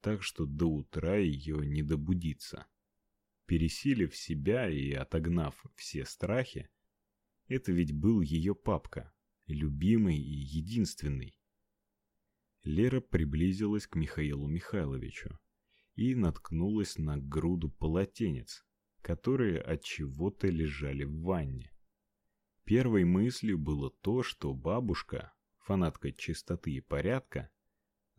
так что до утра ее не добудиться. Пересилив себя и отогнав все страхи, это ведь был ее папка, любимый и единственный. Лера приблизилась к Михаилу Михайловичу и наткнулась на груду полотенец, которые от чего-то лежали в ванне. Первой мыслью было то, что бабушка, фанатка чистоты и порядка,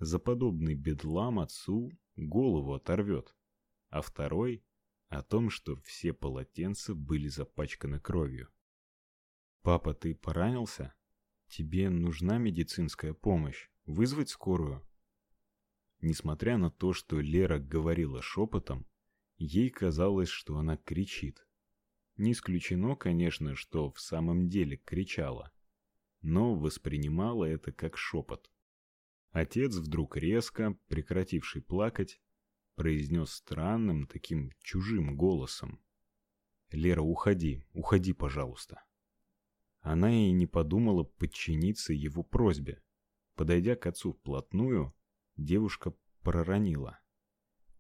за подобный бедлам отцу голову оторвет, а второй о том, что все полотенца были запачканы кровью. Папа, ты поранился? Тебе нужна медицинская помощь? Вызвать скорую? Несмотря на то, что Лера говорила шепотом, ей казалось, что она кричит. Не исключено, конечно, что в самом деле кричала, но воспринимала это как шепот. Отец вдруг резко, прекративший плакать, произнес странным таким чужим голосом: "Лера, уходи, уходи, пожалуйста". Она и не подумала подчиниться его просьбе. Подойдя к отцу вплотную, девушка проронила: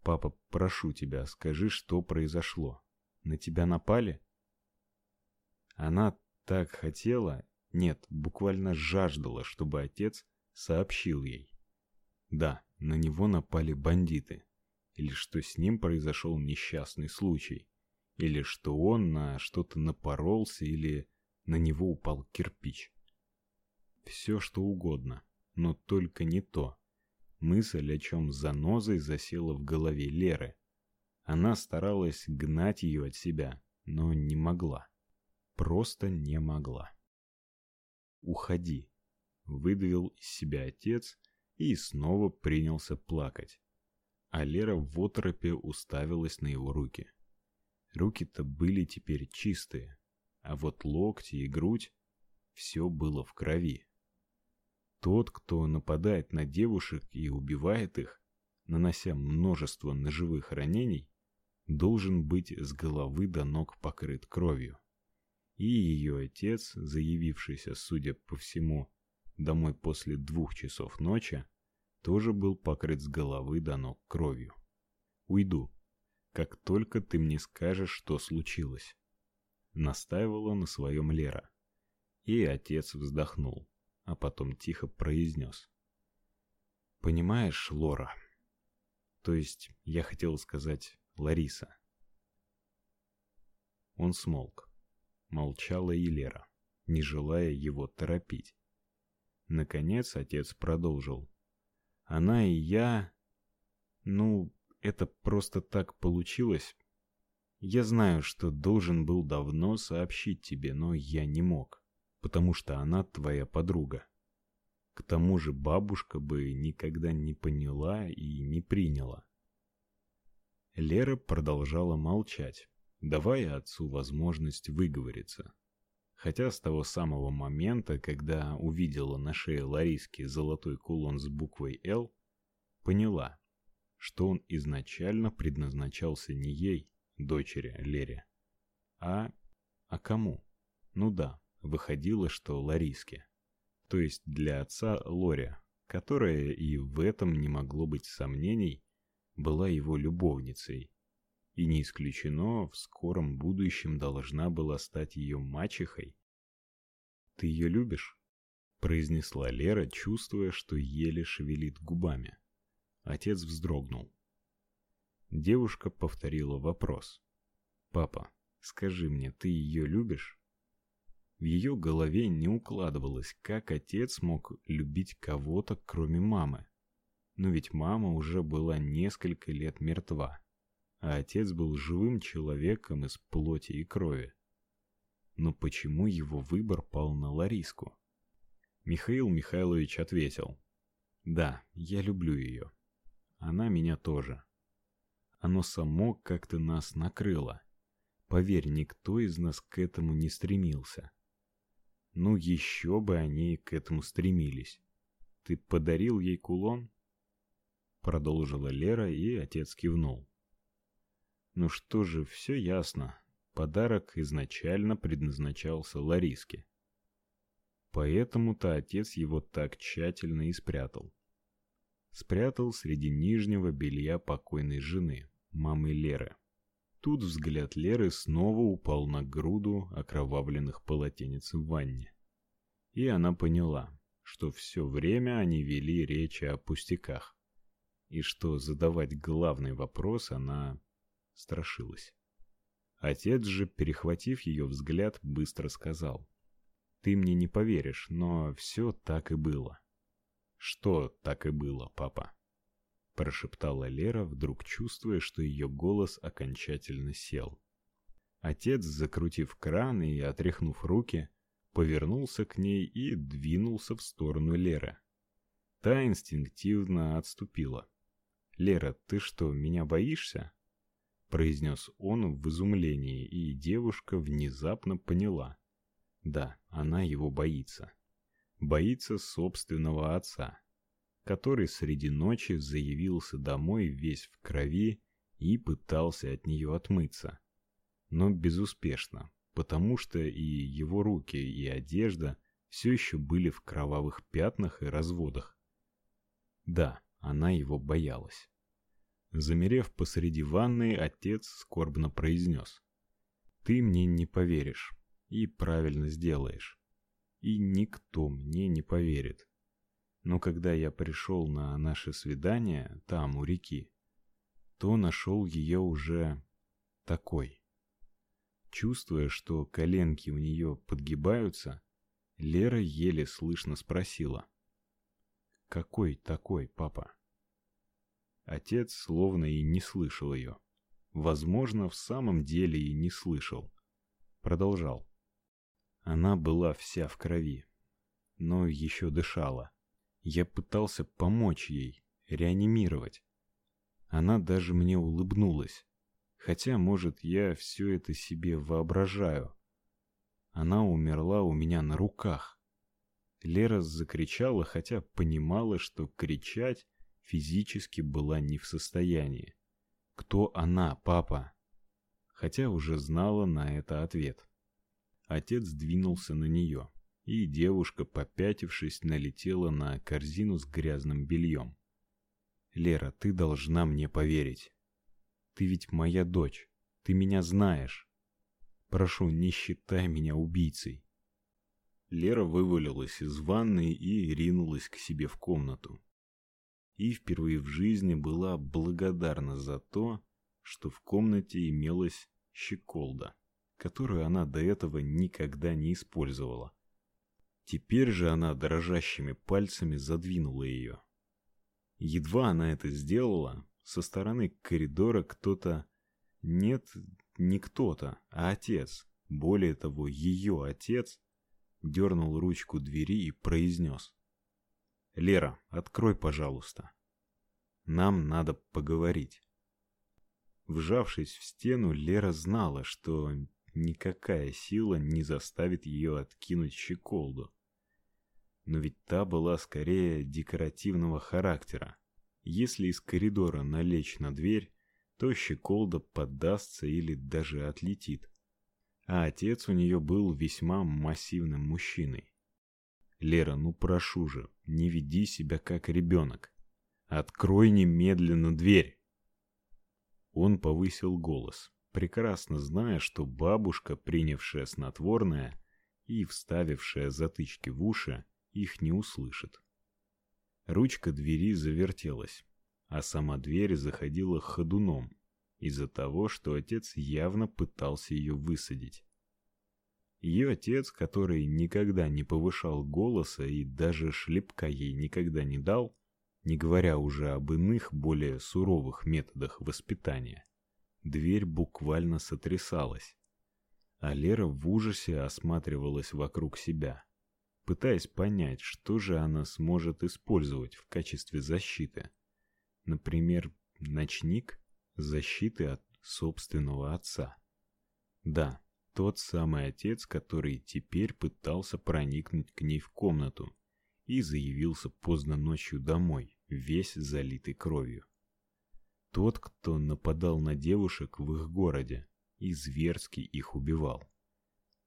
"Папа, прошу тебя, скажи, что произошло. На тебя напали?" Она так хотела, нет, буквально жаждала, чтобы отец сообщил ей. Да, на него напали бандиты. Или что с ним произошел несчастный случай. Или что он на что-то напоролся, или на него упал кирпич. Все что угодно, но только не то. Мысль о чем занозой засела в голове Леры. Она старалась гнать ее от себя, но не могла. Просто не могла. Уходи, выдавил из себя отец и снова принялся плакать. А Лера в оторопе уставилась на его руки. Руки-то были теперь чистые, а вот локти и грудь все было в крови. Тот, кто нападает на девушек и убивает их, нанося множество ножевых ранений, должен быть с головы до ног покрыт кровью. И ее отец, заявившийся, судя по всему, домой после двух часов ночи, тоже был покрыт с головы до ног кровью. Уйду, как только ты мне скажешь, что случилось настаивала на своем Лера. И отец вздохнул, а потом тихо произнес. Понимаешь, Лора, то есть я хотел сказать Лариса. Он смолк. Молчала и Лера, не желая его торопить. Наконец отец продолжил. Она и я, ну, это просто так получилось, я знаю, что должен был давно сообщить тебе, но я не мог, потому что она твоя подруга. К тому же бабушка бы никогда не поняла и не приняла. Лера продолжала молчать, давая отцу возможность выговориться. Хотя с того самого момента, когда увидела на шее Лариски золотой кулон с буквой Л, поняла, что он изначально предназначался не ей, дочери Лере. А а кому? Ну да, выходило, что Лариске. То есть для отца Лоре, которая и в этом не могло быть сомнений, была его любовницей. И не исключено, в скором будущем должна была стать ее мачехой. Ты ее любишь? произнесла Лера, чувствуя, что еле шевелит губами. Отец вздрогнул. Девушка повторила вопрос. Папа, скажи мне, ты ее любишь? В ее голове не укладывалось, как отец мог любить кого-то, кроме мамы. Но ведь мама уже была несколько лет мертва, а отец был живым человеком из плоти и крови. Но почему его выбор пал на Лариску? Михаил Михайлович ответил: "Да, я люблю ее. Она меня тоже оно само как-то нас накрыло. Поверь, никто из нас к этому не стремился. Ну еще бы они к этому стремились. Ты подарил ей кулон? продолжила Лера, и отец кивнул. Ну что же, все ясно. Подарок изначально предназначался Лариске. Поэтому-то отец его так тщательно и спрятал. спрятал среди нижнего белья покойной жены, мамы Леры. Тут взгляд Леры снова упал на груду окровавленных полотенец в ванне. И она поняла, что все время они вели речь о пустяках, и что задавать главный вопрос она страшилась. Отец же, перехватив ее взгляд, быстро сказал: "Ты мне не поверишь, но все так и было". "Что так и было, папа?" прошептала Лера, вдруг чувствуя, что ее голос окончательно сел. Отец, закрутив кран и отряхнув руки, повернулся к ней и двинулся в сторону Леры. Та инстинктивно отступила. "Лера, ты что, меня боишься?" Произнес он в изумлении, и девушка внезапно поняла. Да, она его боится. Боится собственного отца, который среди ночи заявился домой весь в крови и пытался от нее отмыться. Но безуспешно, потому что и его руки, и одежда все еще были в кровавых пятнах и разводах. Да, она его боялась. Замерев посреди ванны, отец скорбно произнес. «Ты мне не поверишь. И правильно сделаешь. И никто мне не поверит. Но когда я пришел на наше свидание там, у реки, то нашел ее уже такой. Чувствуя, что коленки у нее подгибаются, Лера еле слышно спросила. «Какой такой, папа?» Отец словно и не слышал ее. Возможно, в самом деле и не слышал. Продолжал. Она была вся в крови, но еще дышала. Я пытался помочь ей, реанимировать. Она даже мне улыбнулась. Хотя, может, я все это себе воображаю. Она умерла у меня на руках. Лера закричала, хотя понимала, что кричать физически была не в состоянии. Кто она, папа? Хотя уже знала на это ответ. Отец двинулся на нее, и девушка, попятившись, налетела на корзину с грязным бельем. Лера, ты должна мне поверить. Ты ведь моя дочь. Ты меня знаешь. Прошу, не считай меня убийцей. Лера вывалилась из ванной и ринулась к себе в комнату и впервые в жизни была благодарна за то, что в комнате имелась щеколда, которую она до этого никогда не использовала. Теперь же она дрожащими пальцами задвинула ее. Едва она это сделала, со стороны коридора кто-то... Нет, не кто-то, а отец, более того, ее отец, дернул ручку двери и произнес. Лера, открой, пожалуйста. Нам надо поговорить. Вжавшись в стену, Лера знала, что никакая сила не заставит ее откинуть щеколду. Но ведь та была скорее декоративного характера. Если из коридора налечь на дверь, то щеколда поддастся или даже отлетит. А отец у нее был весьма массивным мужчиной. Лера, ну прошу же, не веди себя как ребенок. Открой немедленно дверь. Он повысил голос, прекрасно зная, что бабушка, принявшая снотворное и вставившая затычки в уши, их не услышит. Ручка двери завертелась, а сама дверь заходила ходуном из-за того, что отец явно пытался ее высадить. Ее отец, который никогда не повышал голоса и даже шлепка ей никогда не дал, не говоря уже об иных, более суровых методах воспитания, дверь буквально сотрясалась. А Лера в ужасе осматривалась вокруг себя, пытаясь понять, что же она сможет использовать в качестве защиты. Например, ночник защиты от собственного отца. Да, тот самый отец, который теперь пытался проникнуть к ней в комнату и заявился поздно ночью домой, весь залитый кровью. Тот, кто нападал на девушек в их городе и зверски их убивал,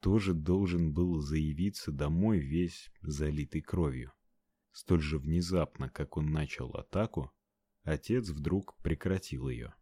тоже должен был заявиться домой весь залитый кровью. Столь же внезапно, как он начал атаку, отец вдруг прекратил ее.